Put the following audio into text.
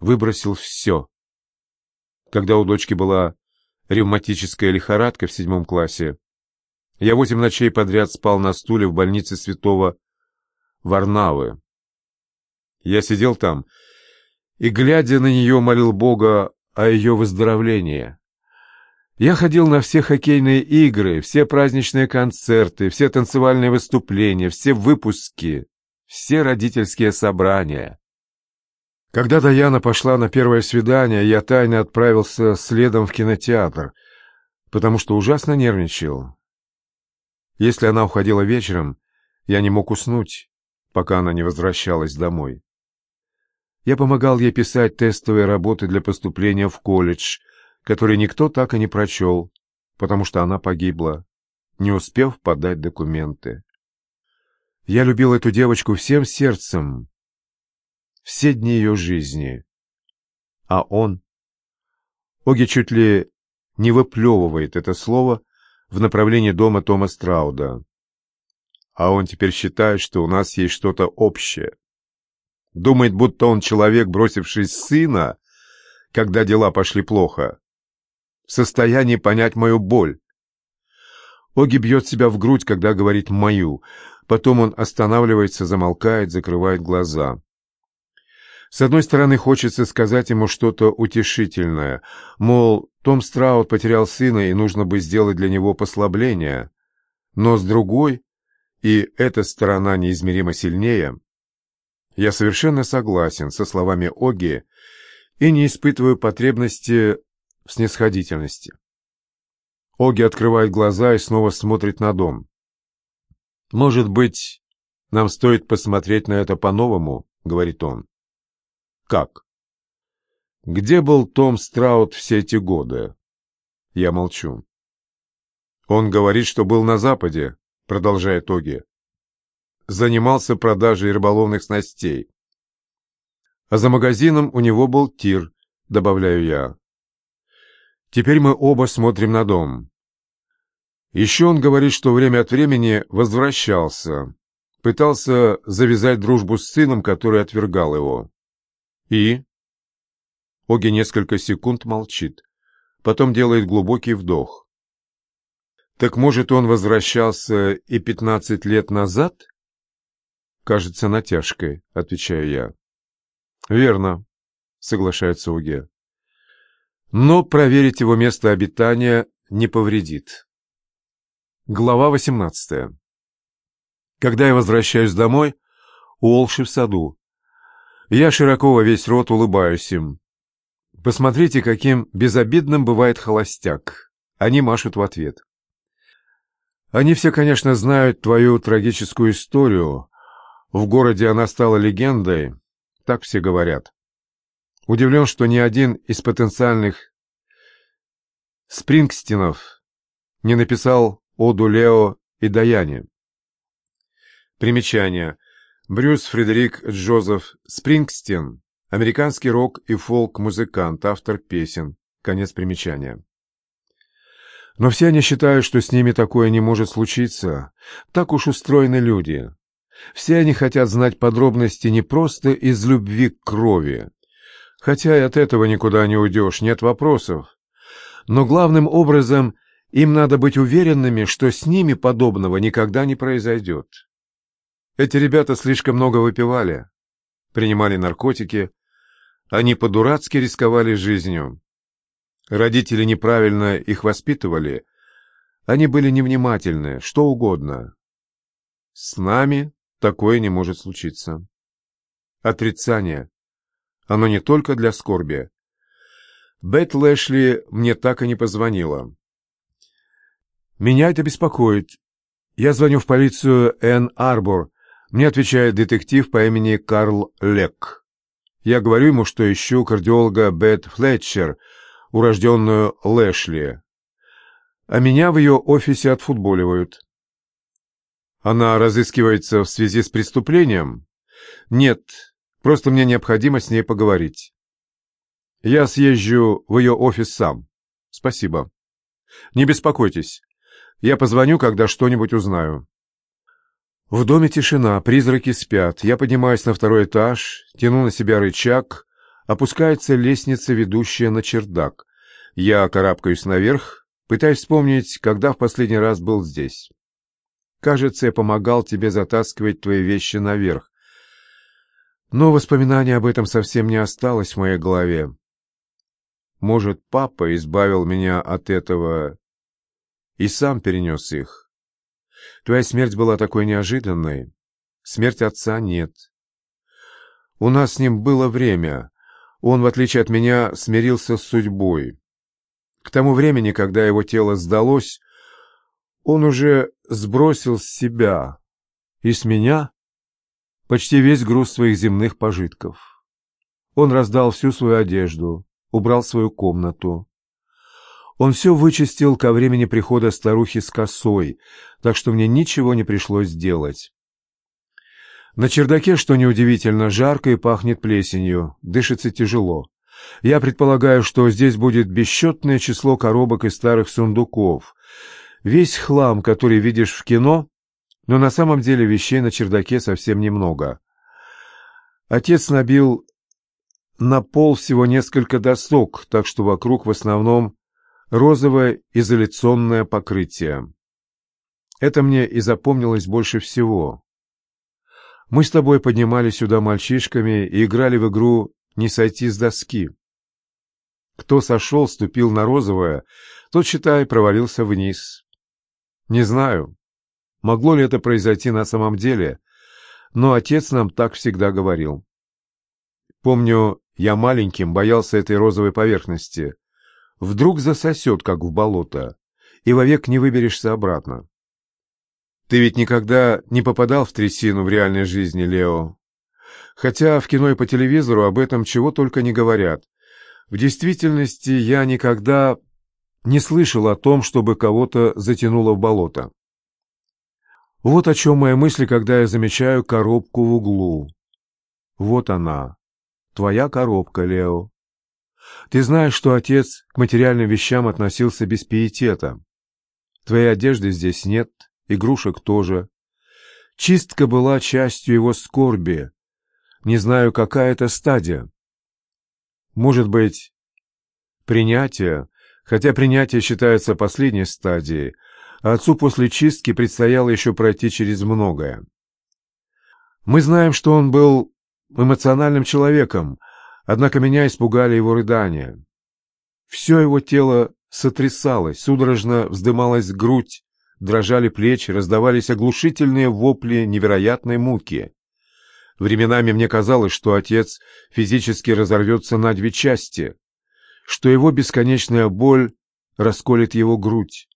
выбросил все. Когда у дочки была ревматическая лихорадка в седьмом классе, я восемь ночей подряд спал на стуле в больнице святого Варнавы. Я сидел там и, глядя на нее, молил Бога о ее выздоровлении. Я ходил на все хоккейные игры, все праздничные концерты, все танцевальные выступления, все выпуски, все родительские собрания. Когда Даяна пошла на первое свидание, я тайно отправился следом в кинотеатр, потому что ужасно нервничал. Если она уходила вечером, я не мог уснуть, пока она не возвращалась домой. Я помогал ей писать тестовые работы для поступления в колледж, который никто так и не прочел, потому что она погибла, не успев подать документы. Я любил эту девочку всем сердцем, все дни ее жизни. А он? Оги чуть ли не выплевывает это слово в направлении дома Тома Страуда. А он теперь считает, что у нас есть что-то общее. Думает, будто он человек, бросивший сына, когда дела пошли плохо. В состоянии понять мою боль. Оги бьет себя в грудь, когда говорит «мою». Потом он останавливается, замолкает, закрывает глаза. С одной стороны, хочется сказать ему что-то утешительное, мол, Том Страут потерял сына, и нужно бы сделать для него послабление. Но с другой, и эта сторона неизмеримо сильнее, я совершенно согласен со словами Оги и не испытываю потребности в снисходительности. Оги открывает глаза и снова смотрит на дом. «Может быть, нам стоит посмотреть на это по-новому?» — говорит он. Как? Где был Том Страут все эти годы? Я молчу. Он говорит, что был на Западе, продолжает Оги. Занимался продажей рыболовных снастей. А за магазином у него был тир, добавляю я. Теперь мы оба смотрим на дом. Еще он говорит, что время от времени возвращался, пытался завязать дружбу с сыном, который отвергал его. «И?» Оги несколько секунд молчит, потом делает глубокий вдох. «Так, может, он возвращался и пятнадцать лет назад?» «Кажется, натяжкой», — отвечаю я. «Верно», — соглашается Оги. «Но проверить его место обитания не повредит». Глава восемнадцатая. Когда я возвращаюсь домой, Уолши в саду. Я широко во весь рот улыбаюсь им. Посмотрите, каким безобидным бывает холостяк. Они машут в ответ. Они все, конечно, знают твою трагическую историю. В городе она стала легендой, так все говорят. Удивлен, что ни один из потенциальных Спрингстинов не написал оду Лео и Даяне. Примечание. Брюс Фредерик Джозеф Спрингстен, американский рок и фолк-музыкант, автор песен. Конец примечания. Но все они считают, что с ними такое не может случиться. Так уж устроены люди. Все они хотят знать подробности не просто из любви к крови. Хотя и от этого никуда не уйдешь, нет вопросов. Но главным образом им надо быть уверенными, что с ними подобного никогда не произойдет. Эти ребята слишком много выпивали, принимали наркотики, они по-дурацки рисковали жизнью. Родители неправильно их воспитывали, они были невнимательны, что угодно. С нами такое не может случиться. Отрицание. Оно не только для скорби. Бет Лэшли мне так и не позвонила. Меня это беспокоит. Я звоню в полицию Энн Арбор, мне отвечает детектив по имени Карл Лек. Я говорю ему, что ищу кардиолога Бет Флетчер, урожденную Лэшли. А меня в ее офисе отфутболивают. Она разыскивается в связи с преступлением? Нет, просто мне необходимо с ней поговорить. Я съезжу в ее офис сам. Спасибо. Не беспокойтесь. Я позвоню, когда что-нибудь узнаю. В доме тишина, призраки спят. Я поднимаюсь на второй этаж, тяну на себя рычаг, опускается лестница, ведущая на чердак. Я карабкаюсь наверх, пытаюсь вспомнить, когда в последний раз был здесь. Кажется, я помогал тебе затаскивать твои вещи наверх. Но воспоминания об этом совсем не осталось в моей голове. Может, папа избавил меня от этого и сам перенес их. Твоя смерть была такой неожиданной. Смерть отца нет. У нас с ним было время. Он, в отличие от меня, смирился с судьбой. К тому времени, когда его тело сдалось, он уже сбросил с себя и с меня почти весь груз своих земных пожитков. Он раздал всю свою одежду, убрал свою комнату. Он все вычистил ко времени прихода старухи с косой, так что мне ничего не пришлось делать. На чердаке, что неудивительно, жарко и пахнет плесенью, дышится тяжело. Я предполагаю, что здесь будет бесчетное число коробок и старых сундуков. Весь хлам, который видишь в кино, но на самом деле вещей на чердаке совсем немного. Отец набил на пол всего несколько досок, так что вокруг в основном розовое изоляционное покрытие. Это мне и запомнилось больше всего. Мы с тобой поднимались сюда мальчишками и играли в игру «Не сойти с доски». Кто сошел, ступил на розовое, тот, считай, провалился вниз. Не знаю, могло ли это произойти на самом деле, но отец нам так всегда говорил. Помню, я маленьким боялся этой розовой поверхности. Вдруг засосет, как в болото, и вовек не выберешься обратно. Ты ведь никогда не попадал в трясину в реальной жизни, Лео. Хотя в кино и по телевизору об этом чего только не говорят. В действительности я никогда не слышал о том, чтобы кого-то затянуло в болото. Вот о чем мои мысли, когда я замечаю коробку в углу. Вот она, твоя коробка, Лео. Ты знаешь, что отец к материальным вещам относился без пиетета. Твоей одежды здесь нет, игрушек тоже. Чистка была частью его скорби. Не знаю, какая это стадия. Может быть, принятие, хотя принятие считается последней стадией, а отцу после чистки предстояло еще пройти через многое. Мы знаем, что он был эмоциональным человеком, однако меня испугали его рыдания. Все его тело сотрясалось, судорожно вздымалась грудь, дрожали плечи, раздавались оглушительные вопли невероятной муки. Временами мне казалось, что отец физически разорвется на две части, что его бесконечная боль расколет его грудь.